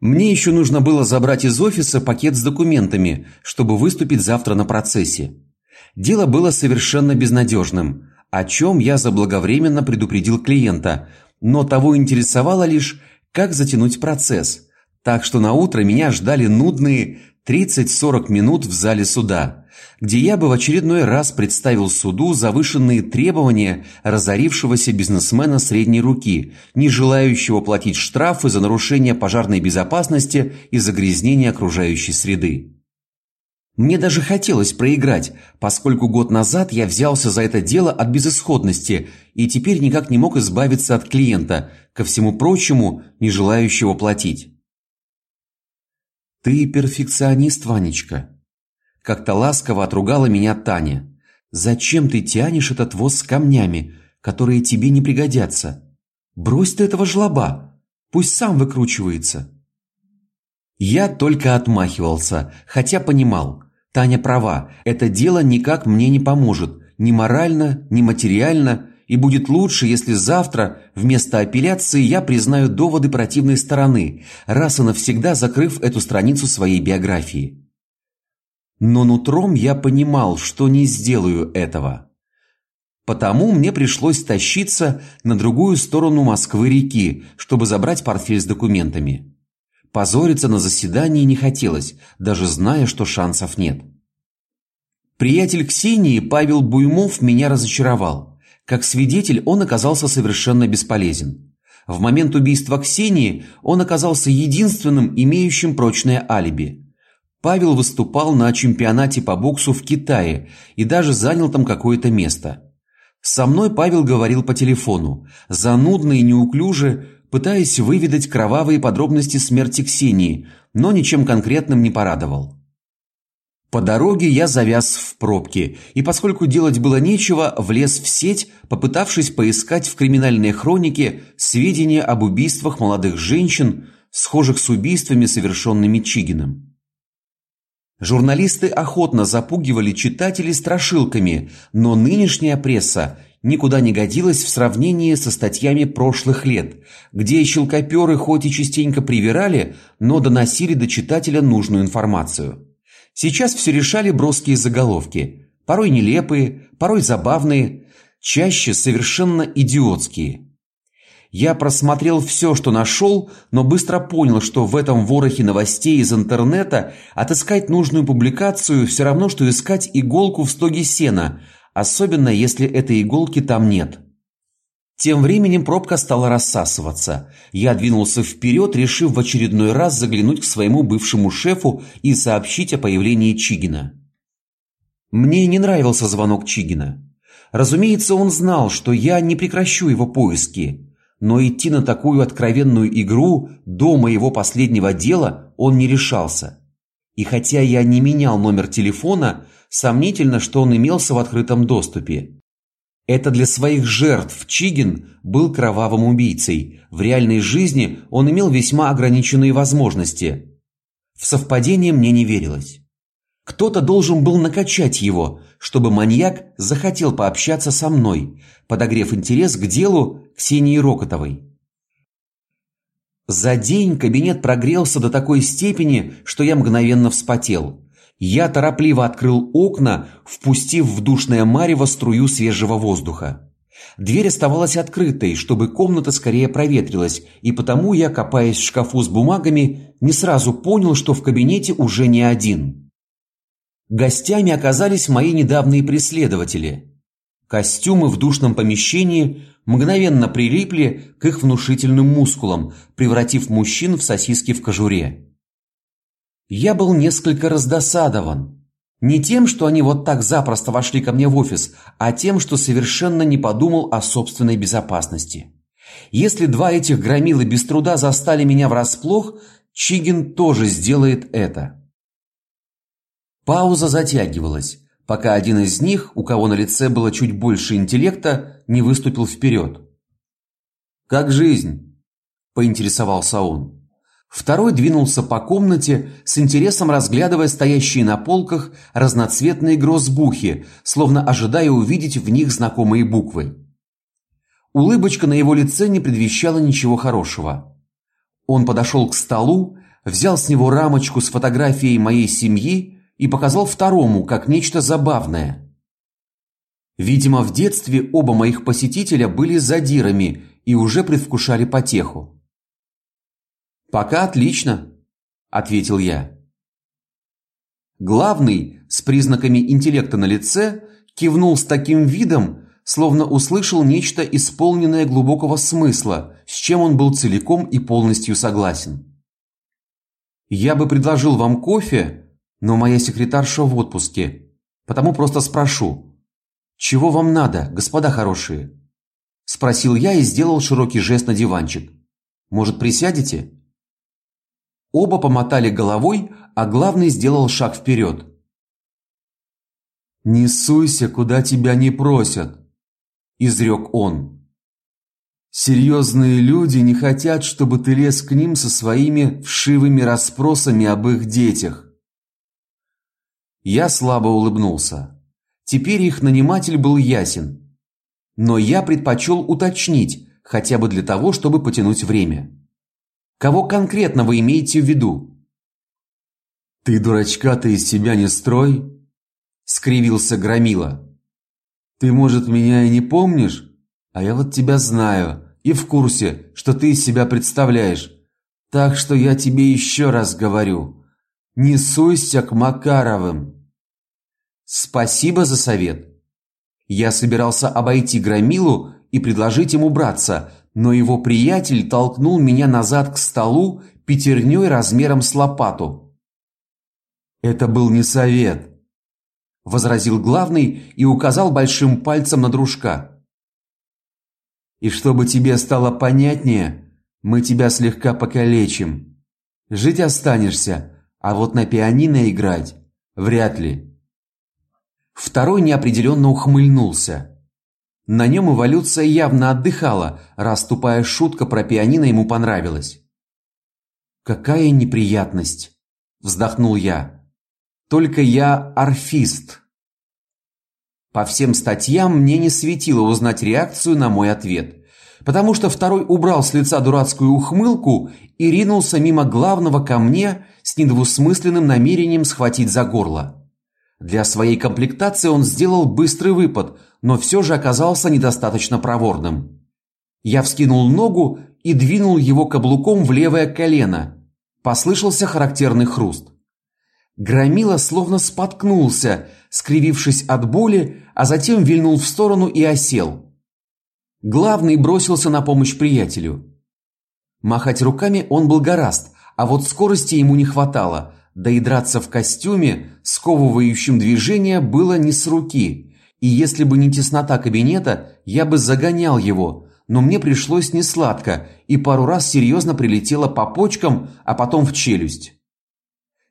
Мне еще нужно было забрать из офиса пакет с документами, чтобы выступить завтра на процессе. Дело было совершенно безнадежным, о чем я заблаговременно предупредил клиента, но того интересовало лишь, как затянуть процесс. Так что на утро меня ждали нудные 30-40 минут в зале суда, где я бы в очередной раз представил суду завышенные требования разорившегося бизнесмена средней руки, не желающего платить штрафы за нарушение пожарной безопасности и загрязнение окружающей среды. Мне даже хотелось проиграть, поскольку год назад я взялся за это дело от безысходности и теперь никак не мог избавиться от клиента, ко всему прочему, не желающего платить. Ты перфекционист, Ванечка. Как-то ласково отругала меня Таня. Зачем ты тянешь этот воз с камнями, которые тебе не пригодятся? Брось ты этого жлоба, пусть сам выкручивается. Я только отмахивался, хотя понимал, Таня права, это дело никак мне не поможет, ни морально, ни материально, и будет лучше, если завтра вместо апелляции я признаю доводы противной стороны, раз и навсегда закрыв эту страницу своей биографии. Но нутром я понимал, что не сделаю этого. Потому мне пришлось тащиться на другую сторону Москвы-реки, чтобы забрать портфель с документами. Позориться на заседании не хотелось, даже зная, что шансов нет. Приятель Ксении Павел Буймов меня разочаровал. Как свидетель он оказался совершенно бесполезен. В момент убийства Ксении он оказался единственным имеющим прочное алиби. Павел выступал на чемпионате по боксу в Китае и даже занял там какое-то место. Со мной Павел говорил по телефону, занудно и неуклюже, пытаясь выведать кровавые подробности смерти Ксении, но ничем конкретным не порадовал. По дороге я завяз в пробке, и поскольку делать было нечего, влез в сеть, попытавшись поискать в криминальной хронике сведения об убийствах молодых женщин, схожих с убийствами, совершенными Чигиным. Журналисты охотно запугивали читателей страшилками, но нынешняя пресса никуда не годилась в сравнении со статьями прошлых лет, где щелкоперы хоть и частенько привирали, но доносили до читателя нужную информацию. Сейчас все решали броские заголовки, порой нелепые, порой забавные, чаще совершенно идиотские. Я просмотрел все, что нашел, но быстро понял, что в этом ворохе новостей из интернета отыскать нужную публикацию все равно что искать иголку в стоге сена, особенно если этой иголки там нет. Тем временем пробка стала рассасываться. Я двинулся вперед, решив в очередной раз заглянуть к своему бывшему шефу и сообщить о появлении Чигина. Мне не нравился звонок Чигина. Разумеется, он знал, что я не прекращу его поиски, но идти на такую откровенную игру до моего последнего дела он не решался. И хотя я не менял номер телефона, сомнительно, что он имелся в открытом доступе. Это для своих жертв Чигин был кровавым убийцей. В реальной жизни он имел весьма ограниченные возможности. В совпадение мне не верилось. Кто-то должен был накачать его, чтобы маньяк захотел пообщаться со мной, подогрев интерес к делу Ксении Рокотовой. За день кабинет прогрелся до такой степени, что я мгновенно вспотел. Я торопливо открыл окна, впустив в душное марево струю свежего воздуха. Дверь оставалась открытой, чтобы комната скорее проветрилась, и потому я, копаясь в шкафу с бумагами, не сразу понял, что в кабинете уже не один. Гостями оказались мои недавние преследователи. Костюмы в душном помещении мгновенно прилипли к их внушительным мускулам, превратив мужчин в сосиски в кожуре. Я был несколько раздосадован. Не тем, что они вот так запросто вошли ко мне в офис, а тем, что совершенно не подумал о собственной безопасности. Если два этих громилы без труда застали меня врасплох, Чигин тоже сделает это. Пауза затягивалась, пока один из них, у кого на лице было чуть больше интеллекта, не выступил вперед. Как жизнь? поинтересовался он. Второй двинулся по комнате, с интересом разглядывая стоящие на полках разноцветные грозбухи, словно ожидая увидеть в них знакомые буквы. Улыбочка на его лице не предвещала ничего хорошего. Он подошел к столу, взял с него рамочку с фотографией моей семьи и показал второму как нечто забавное. Видимо, в детстве оба моих посетителя были задирами и уже предвкушали потеху. Пока отлично, ответил я. Главный, с признаками интеллекта на лице, кивнул с таким видом, словно услышал нечто исполненное глубокого смысла, с чем он был целиком и полностью согласен. Я бы предложил вам кофе, но моя секретарша в отпуске, потому просто спрошу: чего вам надо, господа хорошие? спросил я и сделал широкий жест на диванчик. Может, присядете? Оба помотали головой, а главный сделал шаг вперед. Не суйся, куда тебя не просят, изрек он. Серьезные люди не хотят, чтобы ты лез к ним со своими вшивыми расспросами об их детях. Я слабо улыбнулся. Теперь их наниматель был ясен. Но я предпочел уточнить, хотя бы для того, чтобы потянуть время. Кого конкретно вы имеете в виду? Ты дурачка-то из себя не строй, скривился Громила. Ты, может, меня и не помнишь, а я вот тебя знаю и в курсе, что ты из себя представляешь. Так что я тебе еще раз говорю, не суйся к Макаровым. Спасибо за совет. Я собирался обойти Громилу и предложить ему браться, но его приятель толкнул меня назад к столу пятерней размером с лопату. Это был не совет, возразил главный и указал большим пальцем на дружка. И чтобы тебе стало понятнее, мы тебя слегка покалечим. Жить останешься, а вот на пианино играть вряд ли. Второй неопределенно ухмыльнулся. На нем эволюция явно отдыхала, раз тупая шутка про пианино ему понравилась. Какая неприятность, вздохнул я. Только я арфист. По всем статьям мне не светило узнать реакцию на мой ответ потому что второй убрал с лица дурацкую ухмылку и ринулся мимо главного ко мне с недвусмысленным намерением схватить за горло. Для своей комплектации он сделал быстрый выпад, но все же оказался недостаточно проворным. Я вскинул ногу и двинул его каблуком в левое колено. Послышался характерный хруст. Громила словно споткнулся, скривившись от боли, а затем вильнул в сторону и осел. Главный бросился на помощь приятелю. Махать руками он был гораст, а вот скорости ему не хватало, да и драться в костюме, сковывающем движения, было не с руки. И если бы не теснота кабинета, я бы загонял его, но мне пришлось несладко, и пару раз серьезно прилетело по почкам, а потом в челюсть.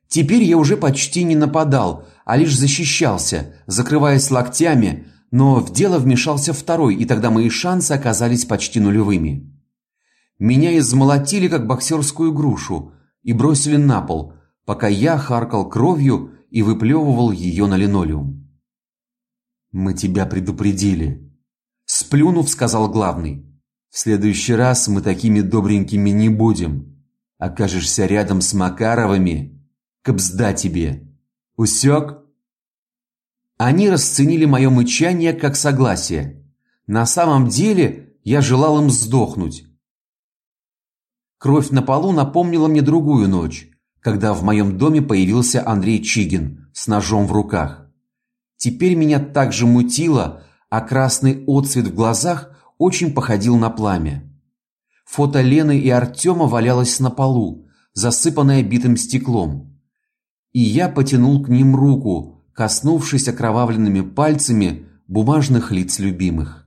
Теперь я уже почти не нападал, а лишь защищался, закрываясь локтями, но в дело вмешался второй, и тогда мои шансы оказались почти нулевыми. Меня измолотили как боксерскую грушу и бросили на пол, пока я харкал кровью и выплевывал ее на линолеум. Мы тебя предупредили, сплюнув, сказал главный. В следующий раз мы такими добренькими не будем. Окажешься рядом с Макаровыми, кабзда тебе. Усек? Они расценили мое мычание как согласие. На самом деле, я желал им сдохнуть. Кровь на полу напомнила мне другую ночь, когда в моем доме появился Андрей Чигин с ножом в руках. Теперь меня также мутило, а красный отсвет в глазах очень походил на пламя. Фото Лены и Артема валялось на полу, засыпанное битым стеклом. И я потянул к ним руку, коснувшись окровавленными пальцами бумажных лиц любимых.